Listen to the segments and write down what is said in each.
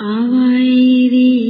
ஆவாயிரே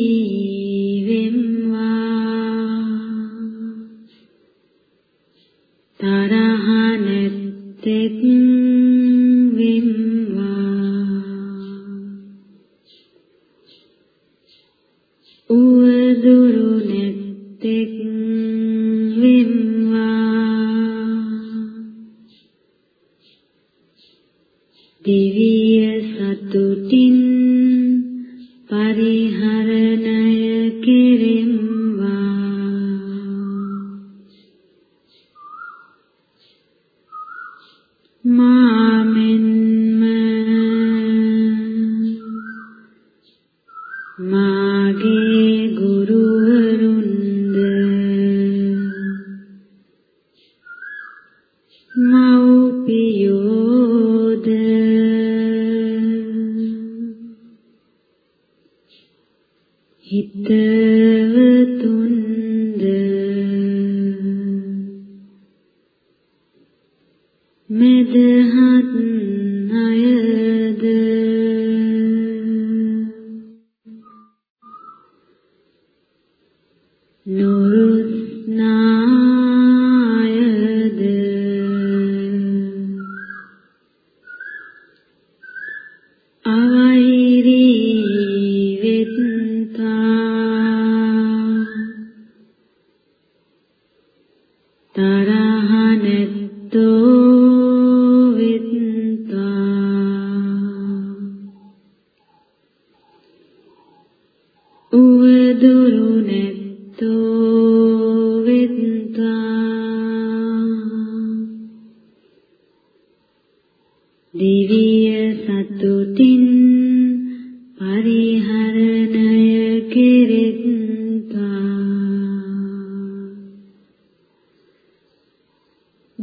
ලත් සම්පත්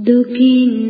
වලින්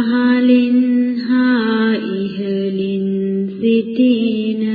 أهل هائه ستين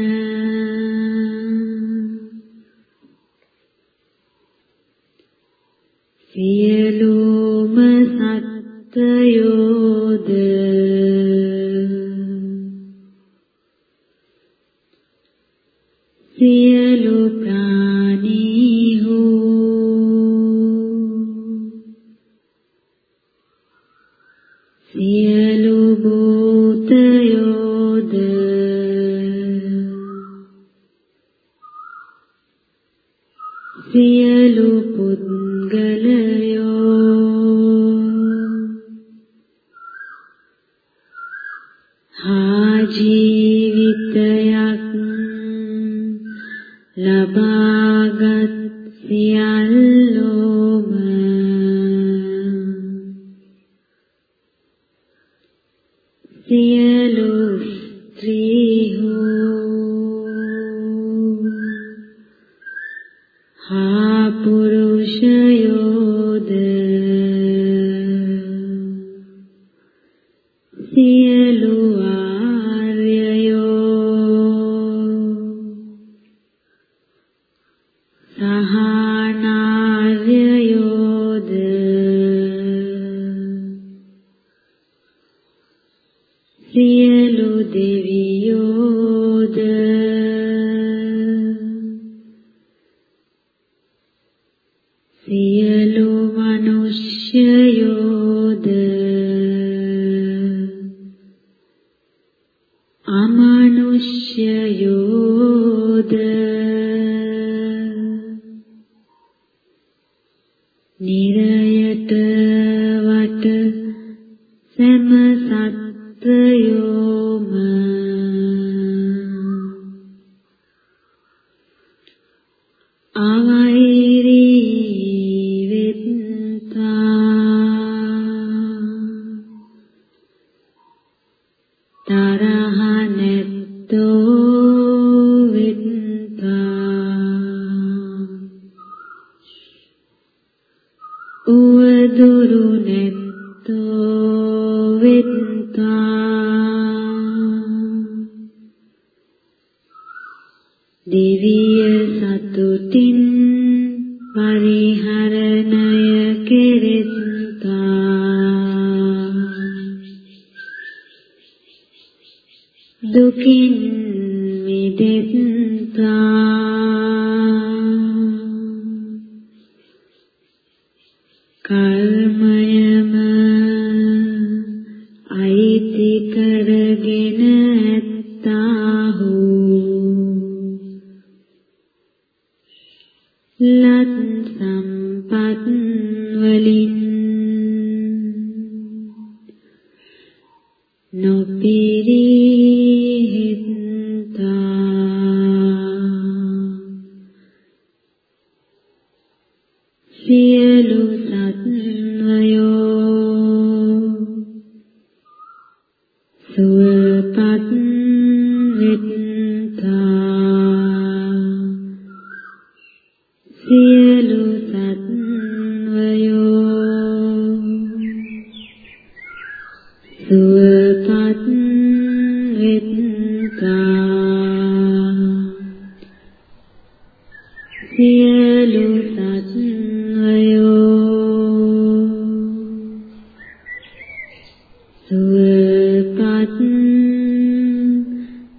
සෑම සත්ත්වයෝ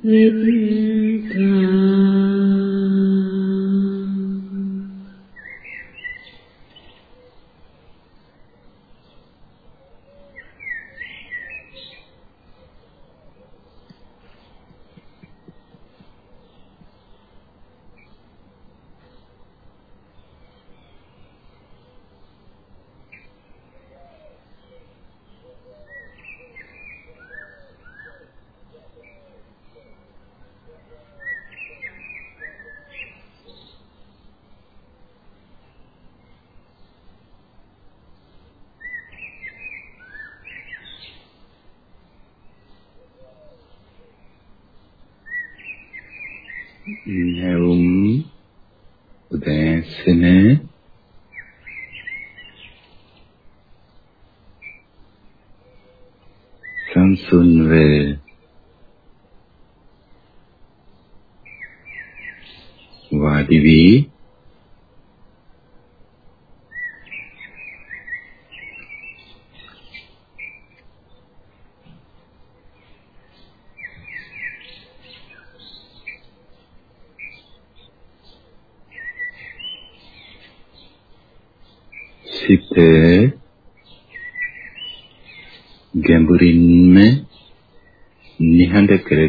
مثلي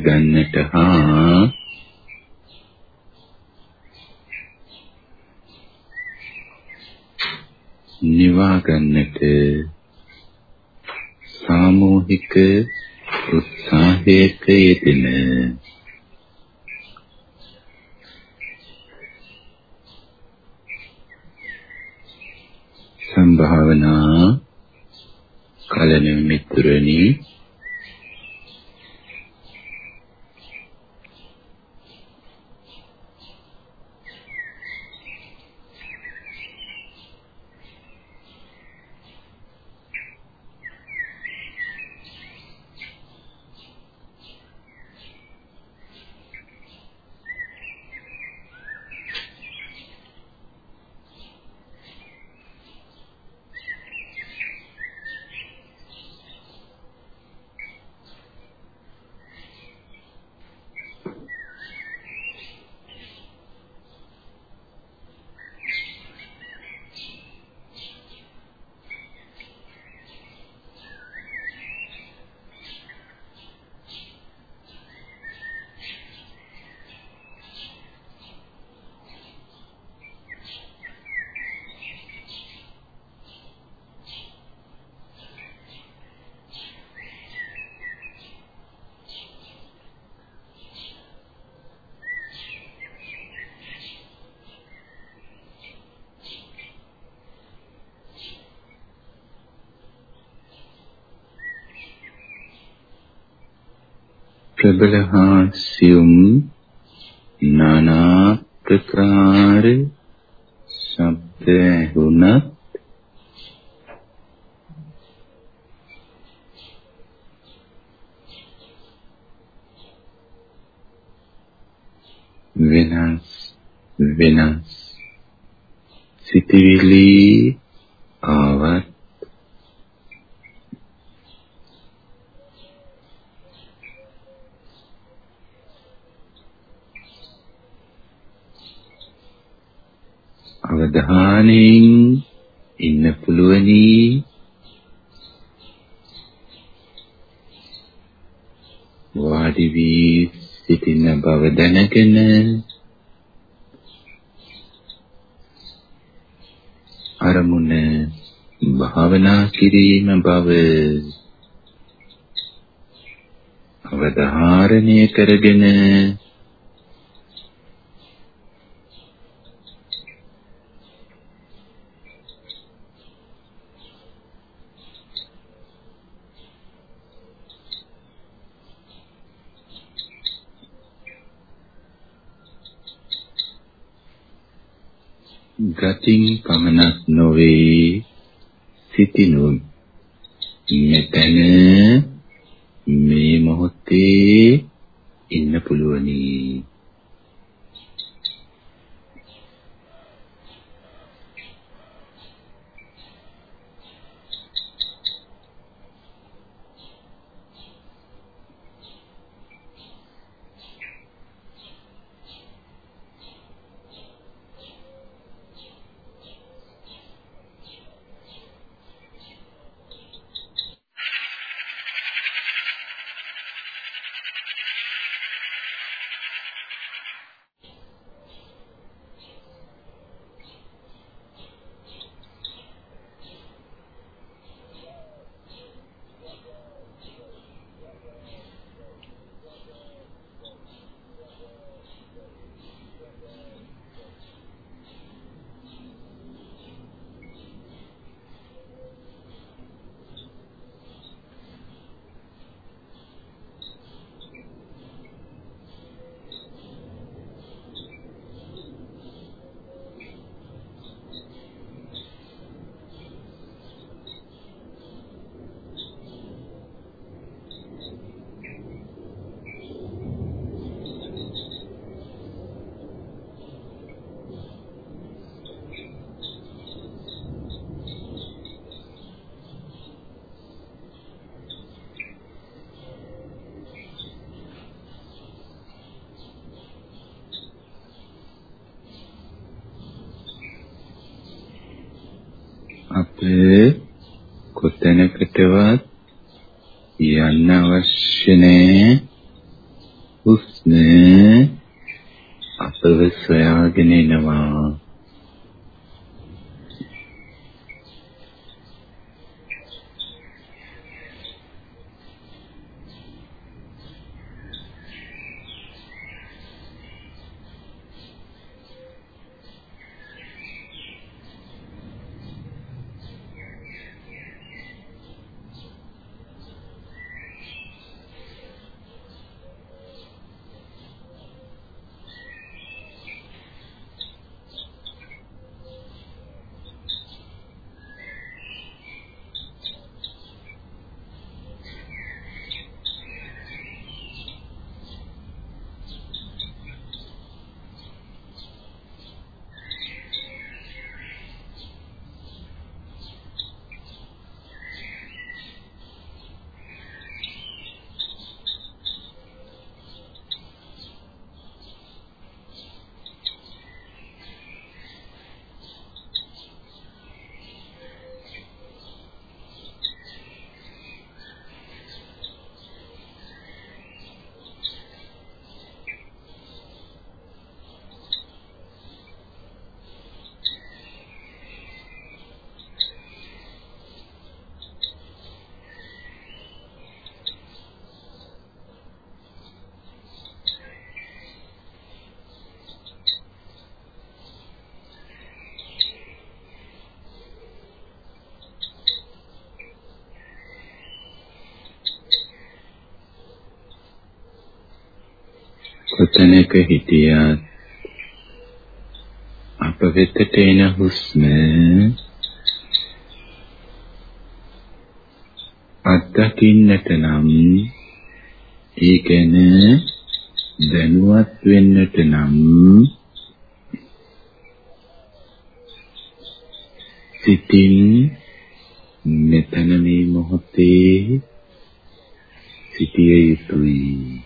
නිහඬ කරගන්නට හා නිවා ගන්නට සාමූහික උත්සාහයක යෙදෙන සම්භාවනා කලන මිත්‍රණී ප්‍රබල හා සියුම් අවධානයෙන් ඉන්න පුළුවනි. වාඩි වී සිටින බව දැනගෙන අරමුණ භාවනා කිරීම බව අවධාරණය කරගෙන ගතින් පමණක් නොවේ. සිටිනු මෙතන මේ මොහොතේ ඉන්න පුළුවනි. කොතැනකටවත් කොතැනක හිටියත් අප වෙතට එන හුස්ම අත්දකින්නට නම් ඒ ගැන දැනුවත් වෙන්නට නම් සිතින් මෙතන මේ මොහොතේ සිටිය යුතුයි.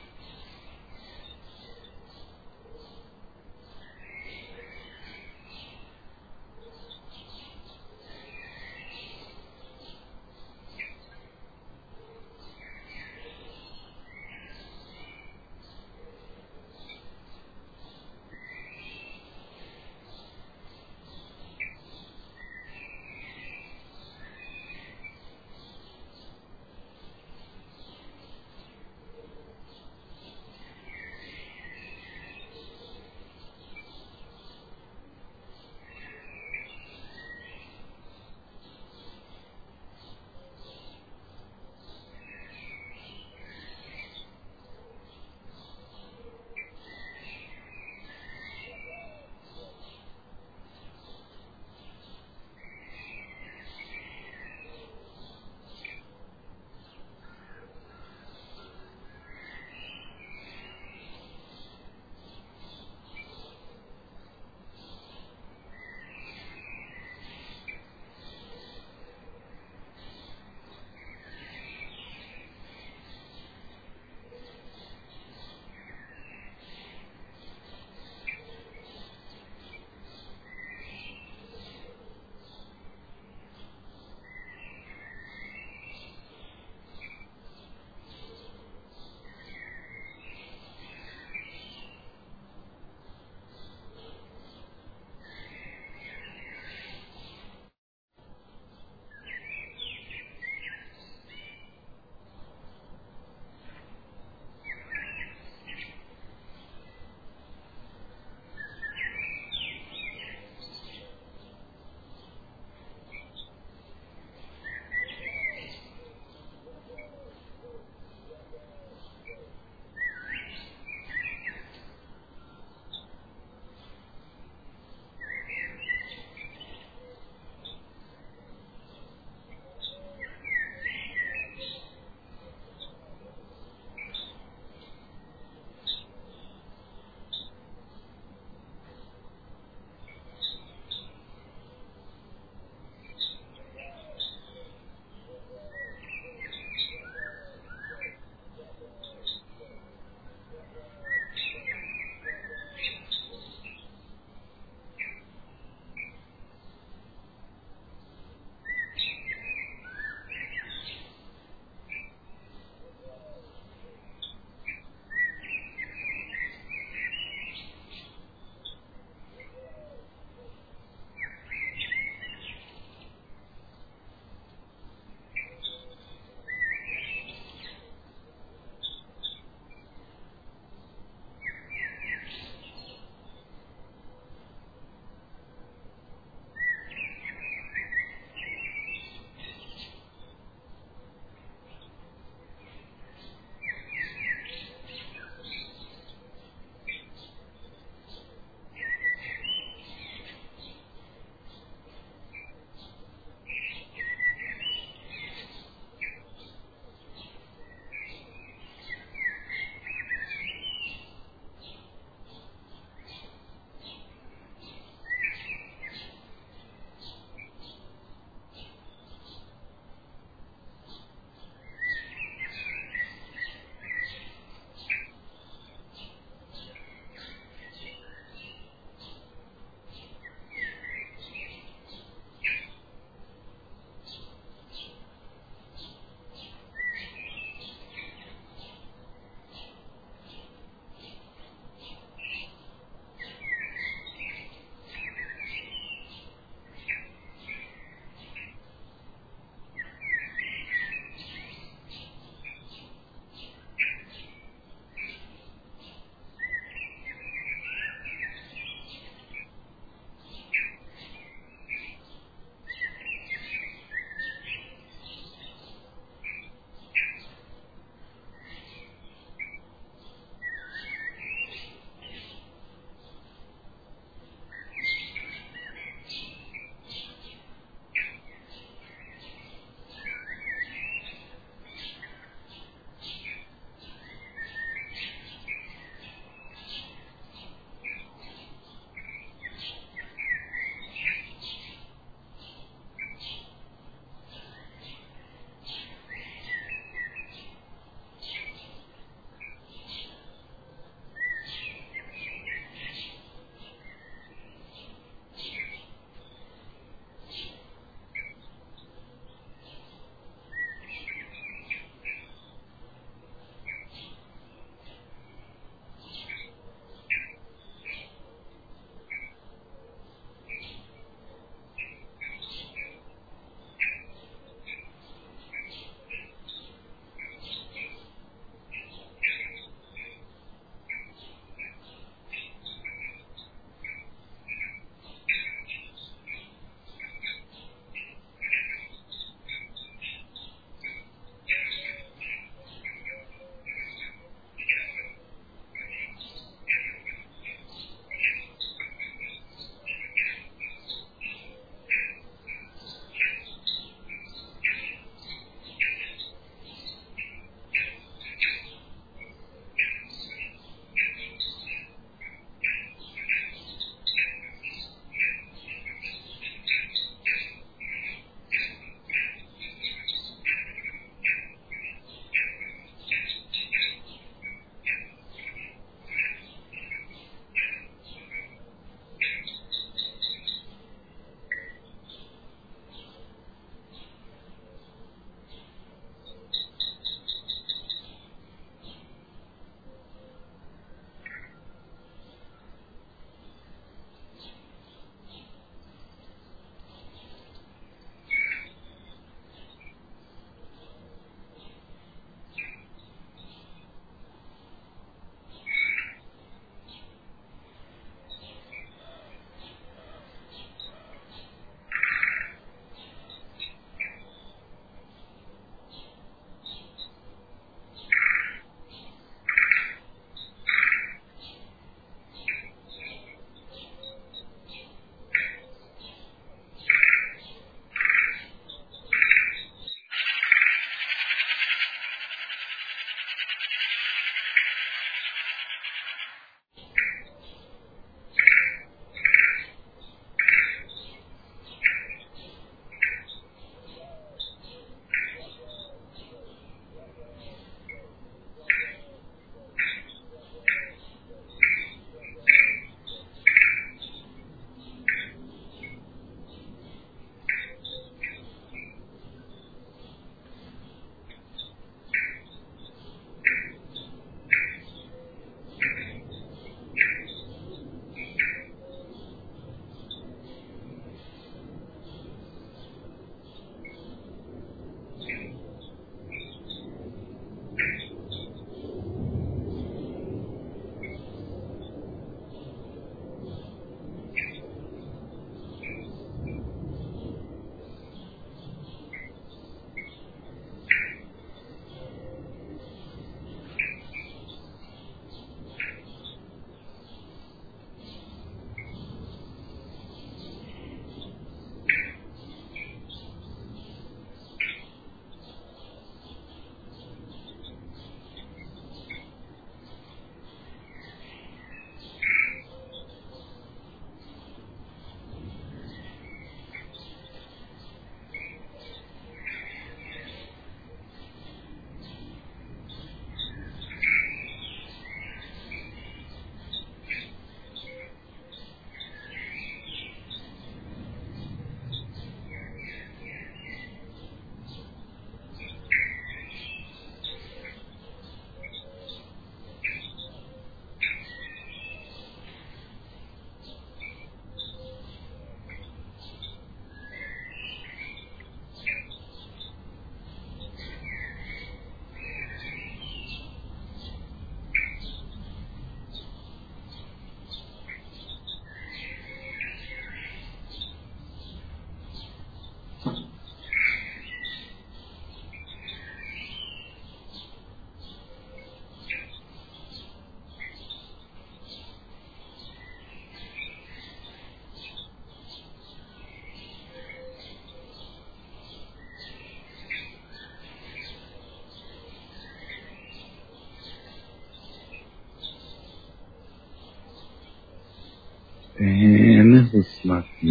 හැම හුස්මක්ම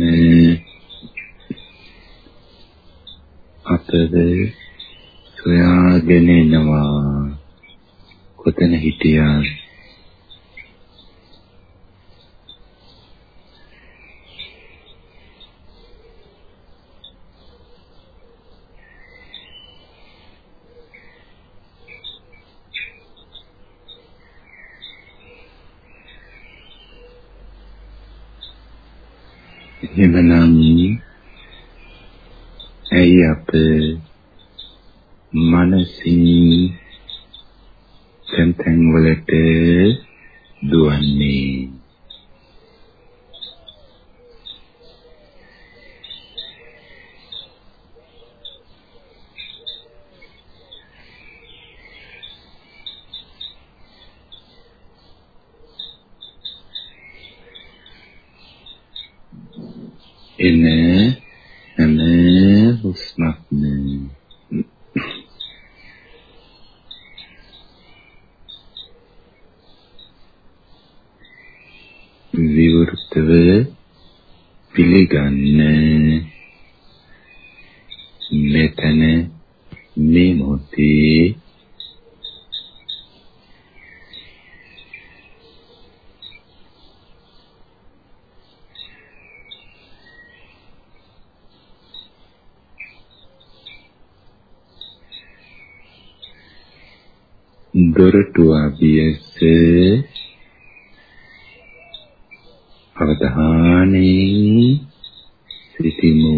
අතද සොයාගෙන එනවා. කොතන හිටියත් විවෘතව පිළිගන්න. මෙතන මේ මොහොතේ දොරටු අභියස අවධානයෙන් සිටිමු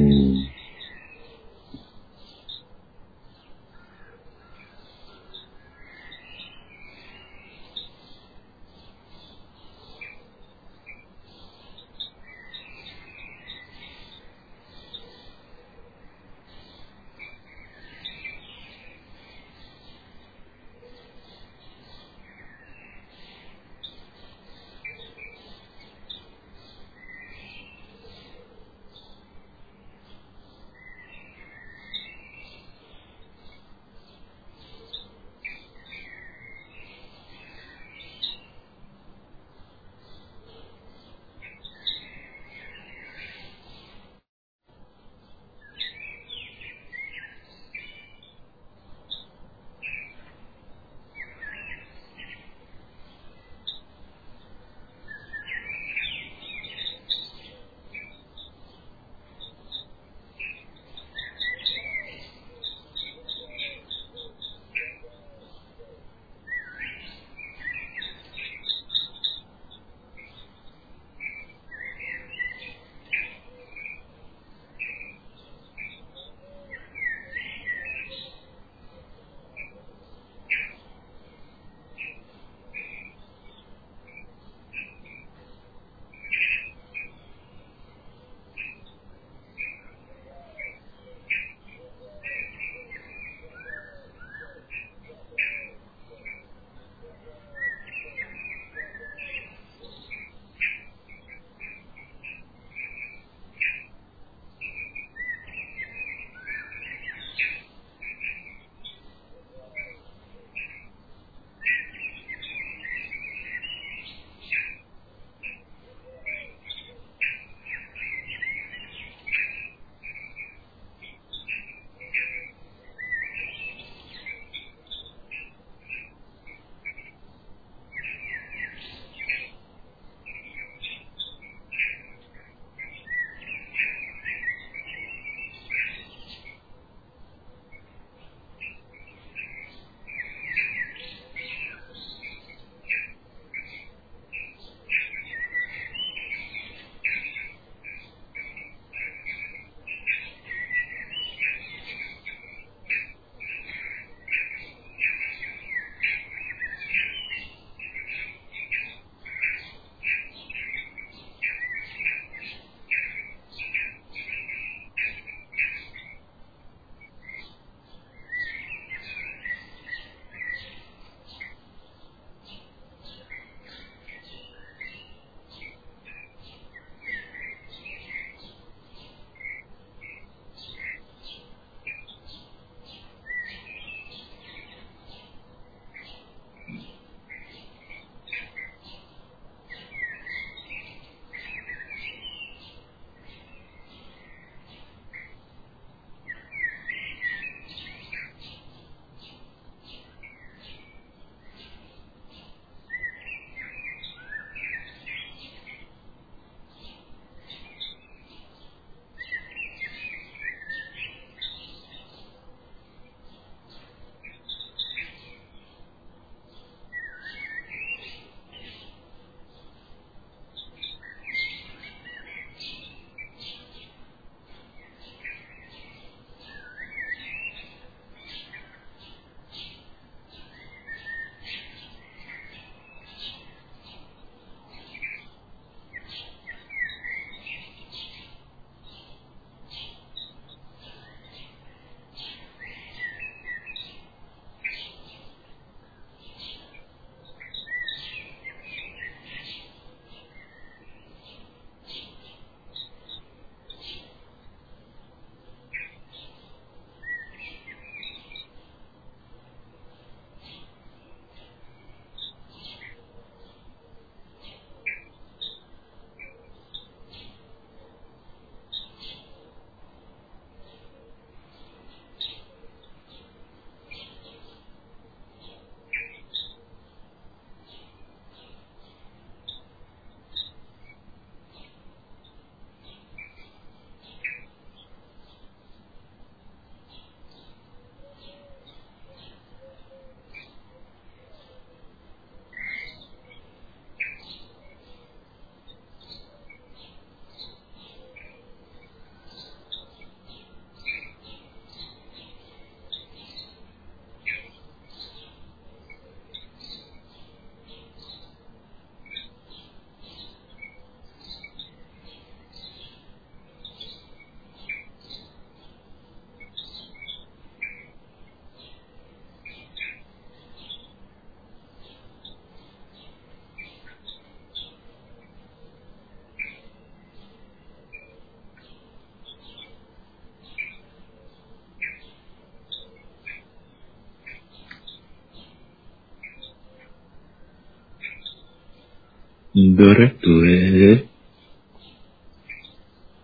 දොරටුව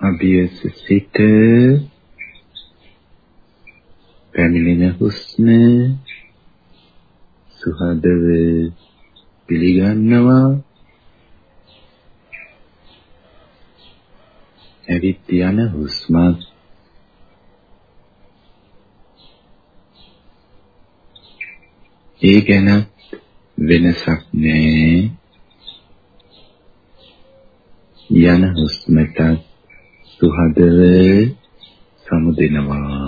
අභියස සිට පැමිණෙන හුස්ම සුහදව පිළිගන්නවා. ඇවිත් යන හුස්මත් ඒ ගැන වෙනසක් නෑ. යන හුස්මට සුහදව සමුදෙනවා.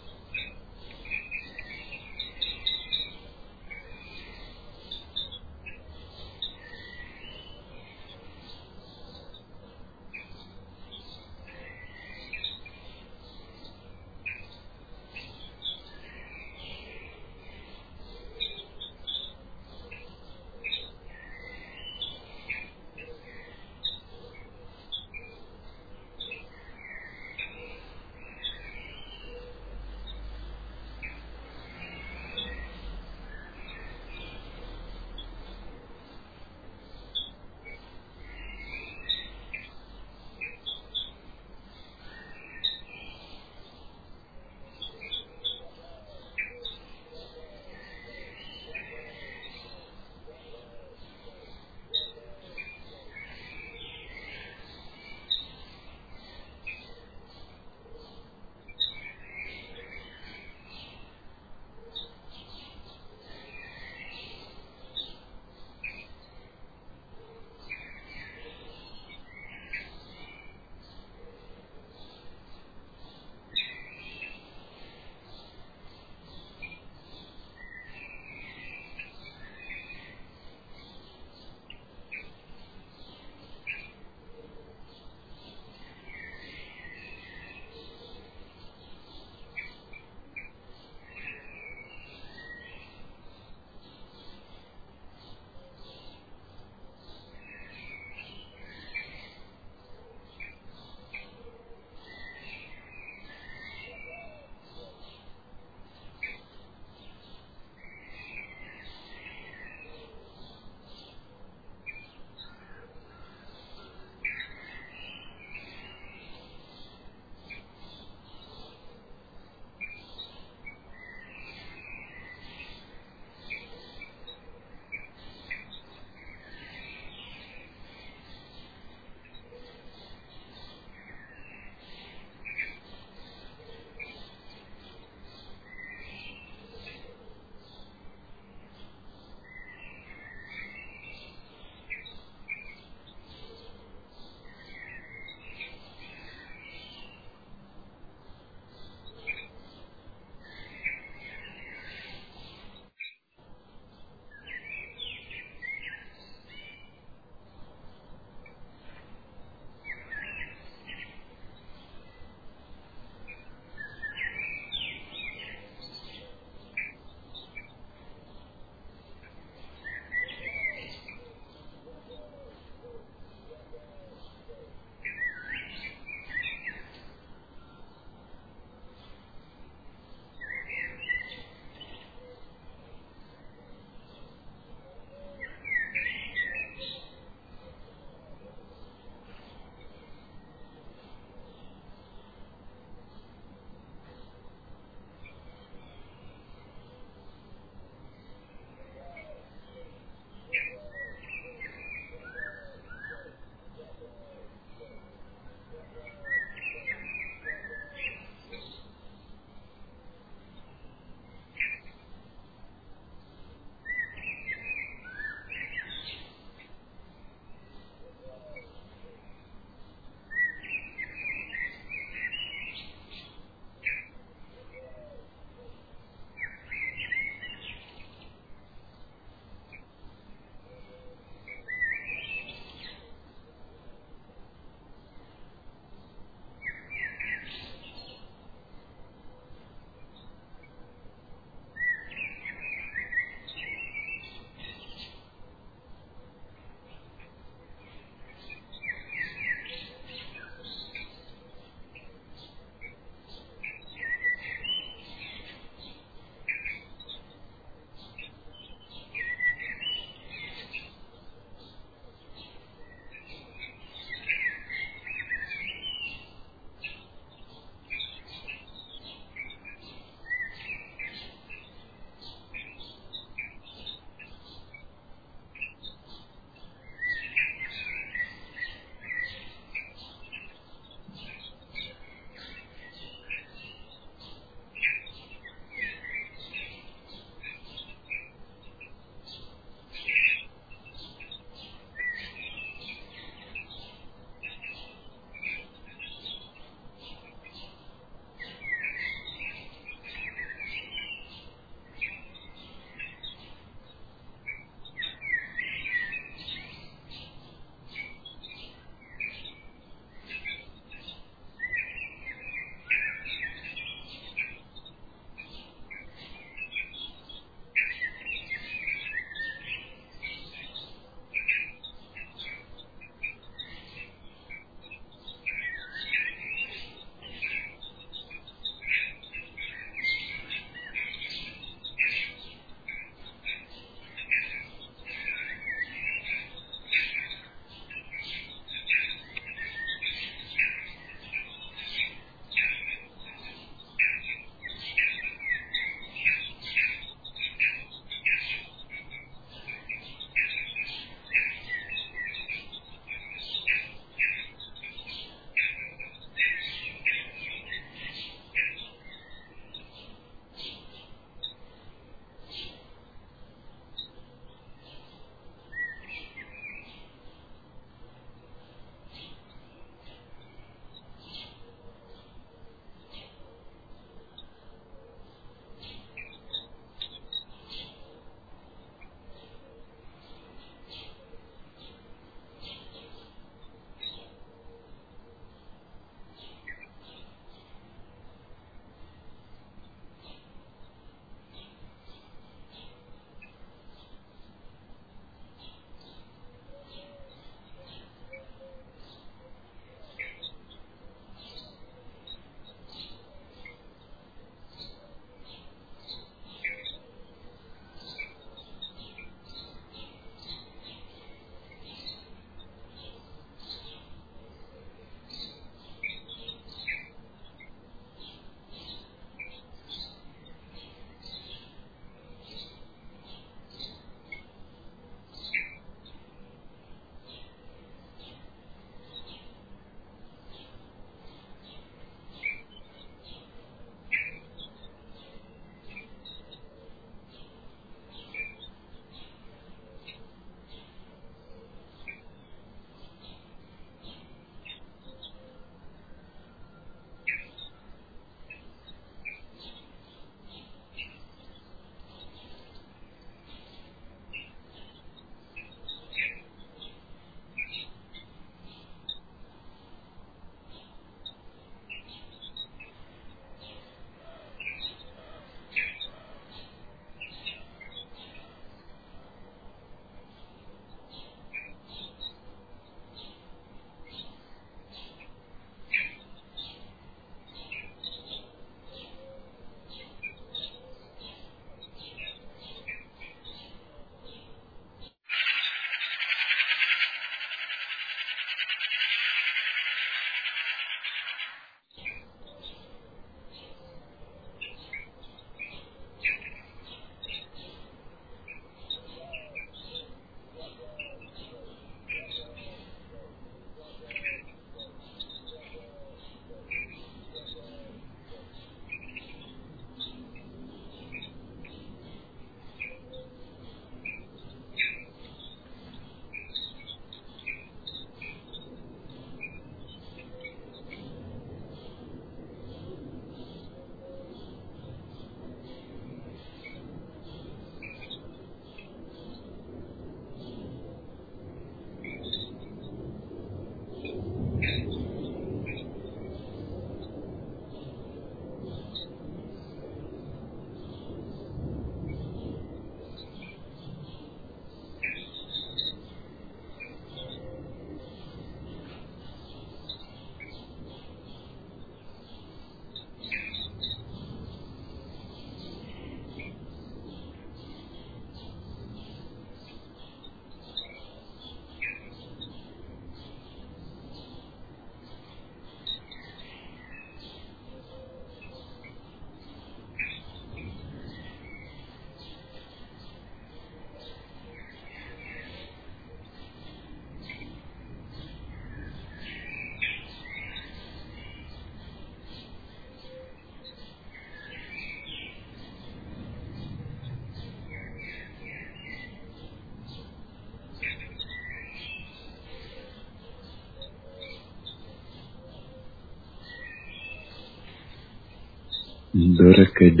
දොරකඩ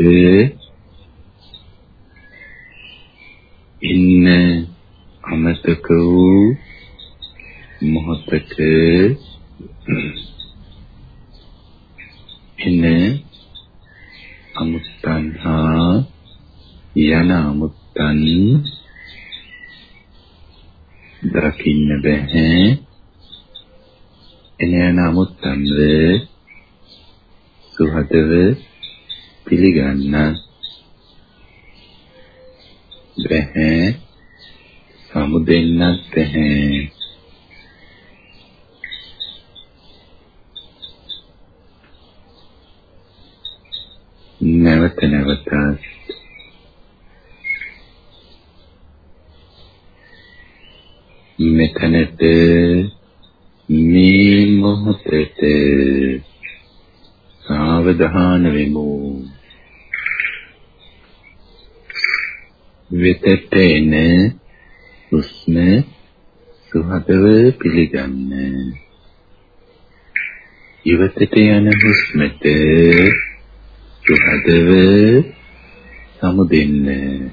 ඉන්න අමතක වූ මොහොතක එන අමුත්තන් හා යන අමුත්තන් දකින්න බෑ එන යන අමුත්තන්ව සුහදව පිළිගන්න. බෑ සමුදෙන්නත් බෑ නැවත නැවතත් මෙතනට මේ මොහොතේ සාවධාන වෙමු. වෙතට එන හුස්ම සුහදව පිළිගන්න. ඉවතට යන හුස්මට සුහදව සමුදෙන්න.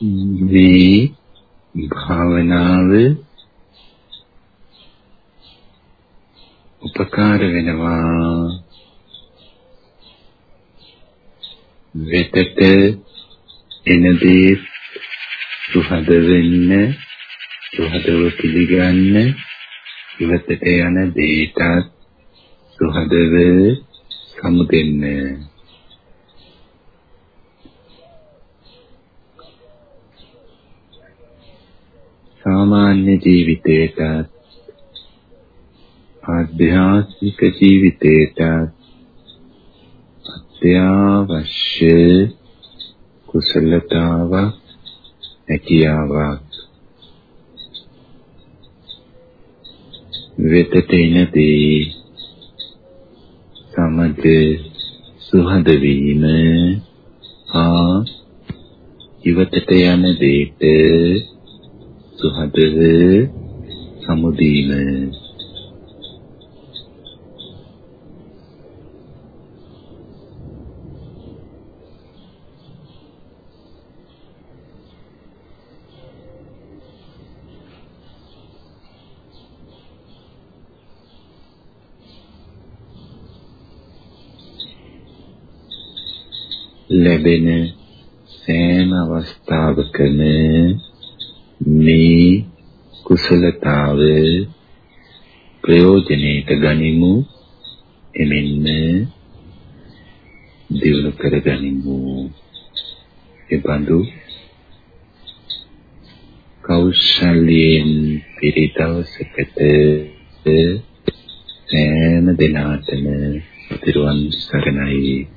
මේ භාවනාව උපකාර වෙනවා. වෙතට එනදී සුහද වෙන්න සුහදව පිළිගන්න ඉවතට යන දේටත් සුහදව සමුදෙන්න. සාමාන්‍ය ජීවිතයට ආධ්‍යාත්මික ජීවිතයට අත්‍යවශ්‍ය කුසලතාවක් හැකියාවක් වෙතට එනදී සමග සුහද වීම ආ ඉවතට යන දෙයට සුහදව සමුදීම ලැබෙන සෑම අවස්ථාවකම මේ කුසලතාව ප්‍රයෝජනෙට ගනිමු. එමෙන්න දිනු කරගනිමු. එබඳු කෞශල්‍යයෙන් පිරිතවසකට සෑම දිනාටම පිරුවන් සරණයි.